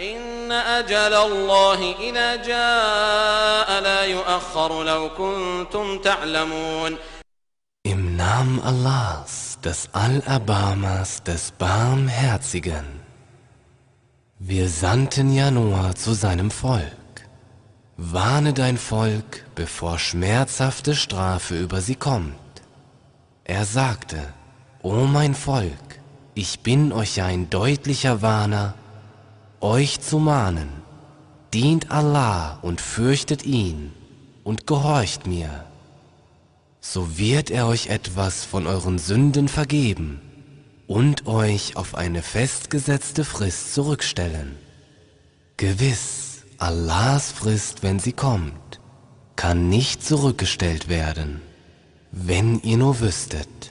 إن أجل الله إذا جاء لا يؤخر لو كنتم تعلمون Im Namen Allahs, des Allerbarmers, des Barmherzigen. Wir sandten Januar zu seinem Volk. Warne dein Volk, bevor schmerzhafte Strafe über sie kommt. Er sagte, O mein Volk, ich bin euch ja ein deutlicher Warner, euch zu mahnen, dient Allah und fürchtet ihn und gehorcht mir. So wird er euch etwas von euren Sünden vergeben und euch auf eine festgesetzte Frist zurückstellen. Gewiss, Allahs Frist, wenn sie kommt, kann nicht zurückgestellt werden. wenn ihr nur wüsstet.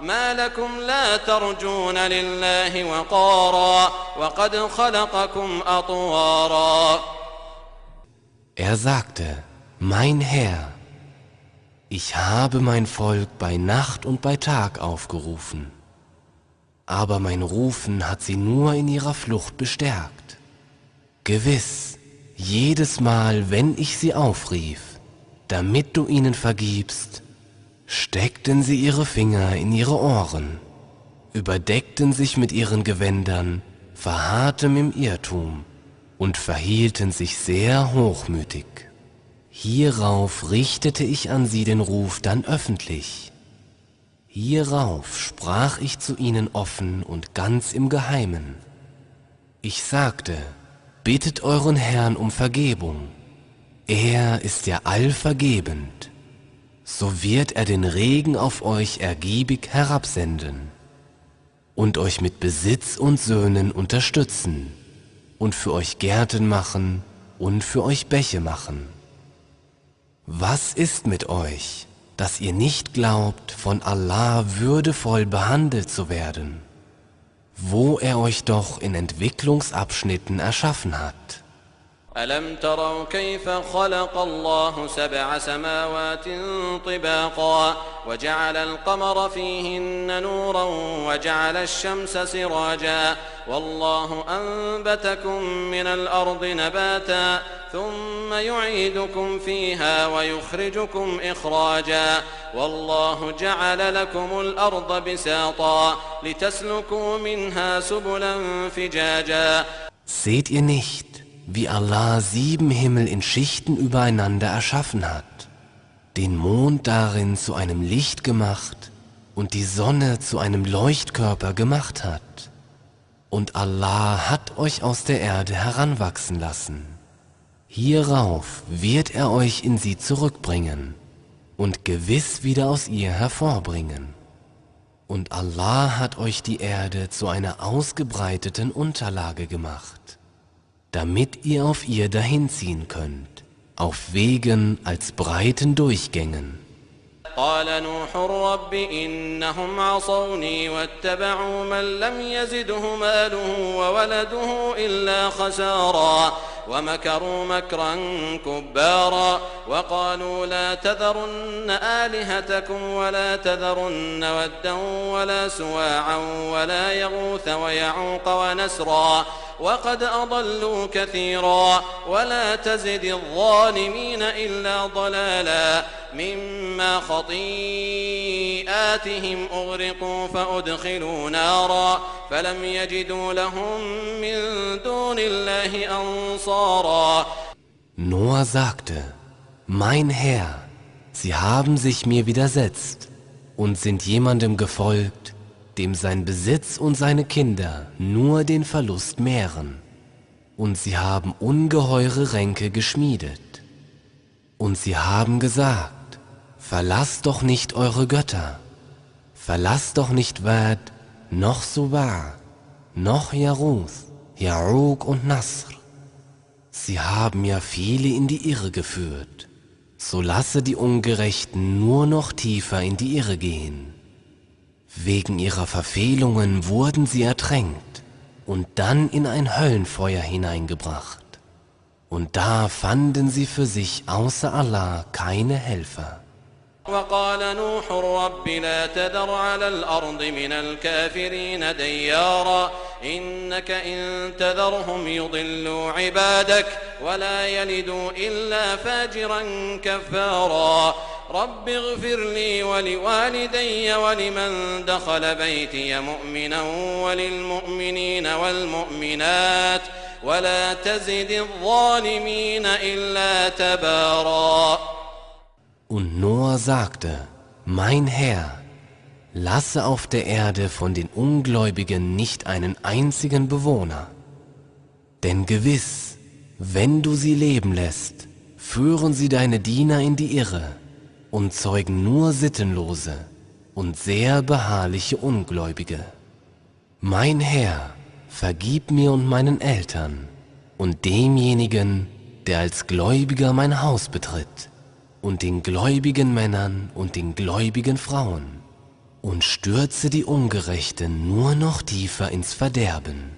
ما لكم لا ترجون لله وقارا وقد خلقكم أطوارا Er sagte, mein Herr, ich habe mein Volk bei Nacht und bei Tag aufgerufen, aber mein Rufen hat sie nur in ihrer Flucht bestärkt. Gewiss, jedes Mal, wenn ich sie aufrief, damit du ihnen vergibst, steckten sie ihre Finger in ihre Ohren, überdeckten sich mit ihren Gewändern, verharrten im Irrtum und verhielten sich sehr hochmütig. Hierauf richtete ich an sie den Ruf dann öffentlich. Hierauf sprach ich zu ihnen offen und ganz im Geheimen. Ich sagte, bittet euren Herrn um Vergebung. Er ist ja allvergebend. So wird er den Regen auf euch ergiebig herabsenden und euch mit Besitz und Söhnen unterstützen und für euch Gärten machen und für euch Bäche machen. Was ist mit euch, dass ihr nicht glaubt, von Allah würdevoll behandelt zu werden, wo er euch doch in Entwicklungsabschnitten erschaffen hat? ألم تروا كيف خلق الله سبع سماوات طباقا وجعل القمر فيهن نورا وجعل الشمس سراجا والله أنبتكم من الأرض نباتا ثم يعيدكم فيها ويخرجكم إخراجا والله جعل لكم الأرض بساطا لتسلكوا منها سبلا فجاجا Seht ihr nicht, wie Allah sieben Himmel in Schichten übereinander erschaffen hat, den Mond darin zu einem Licht gemacht und die Sonne zu einem Leuchtkörper gemacht hat. Und Allah hat euch aus der Erde heranwachsen lassen. Hierauf wird er euch in sie zurückbringen und gewiss wieder aus ihr hervorbringen. Und Allah hat euch die Erde zu einer ausgebreiteten Unterlage gemacht damit ihr auf ihr dahinziehen könnt, auf Wegen als breiten Durchgängen. قال نوح رب إنهم عصوني واتبعوا من لم يزده ماله وولده إلا خسارا ومكروا مكرا كبارا وقالوا لا تذرن آلهتكم ولا تذرن ودا ولا سواعا ولا يغوث ويعوق ونسرا وقد أضلوا كثيرا ولا تزد الظالمين إلا ضلالا مما خطيئاتهم أغرقوا فأدخلوا نارا فلم يجدوا لهم من دون الله أنصارا Noah sagte, Mein Herr, sie haben sich mir widersetzt und sind jemandem gefolgt, dem sein Besitz und seine Kinder nur den Verlust mehren. Und sie haben ungeheure Ränke geschmiedet. Und sie haben gesagt, verlasst doch nicht eure Götter, verlasst doch nicht Wad, noch Subah, noch Jaruth, Jaruk und Nasr. Sie haben ja viele in die Irre geführt, so lasse die Ungerechten nur noch tiefer in die Irre gehen. Wegen ihrer Verfehlungen wurden sie ertränkt und dann in ein Höllenfeuer hineingebracht. Und da fanden sie für sich außer Allah keine Helfer. وقال نوح رب لا تذر على الأرض من الكافرين ديارا إنك إن تذرهم يضلوا عبادك ولا يلدوا إلا فاجرا كفارا رب اغفر لي ولوالدي ولمن دخل بيتي مؤمنا وللمؤمنين والمؤمنات ولا تزد الظالمين إلا تبارا Und Noah sagte, Mein Herr, lasse auf der Erde von den Ungläubigen nicht einen einzigen Bewohner. Denn gewiss, wenn du sie leben lässt, führen sie deine Diener in die Irre und zeugen nur Sittenlose und sehr beharrliche Ungläubige. Mein Herr, vergib mir und meinen Eltern und demjenigen, der als Gläubiger mein Haus betritt und den gläubigen Männern und den gläubigen Frauen und stürze die Ungerechten nur noch tiefer ins Verderben.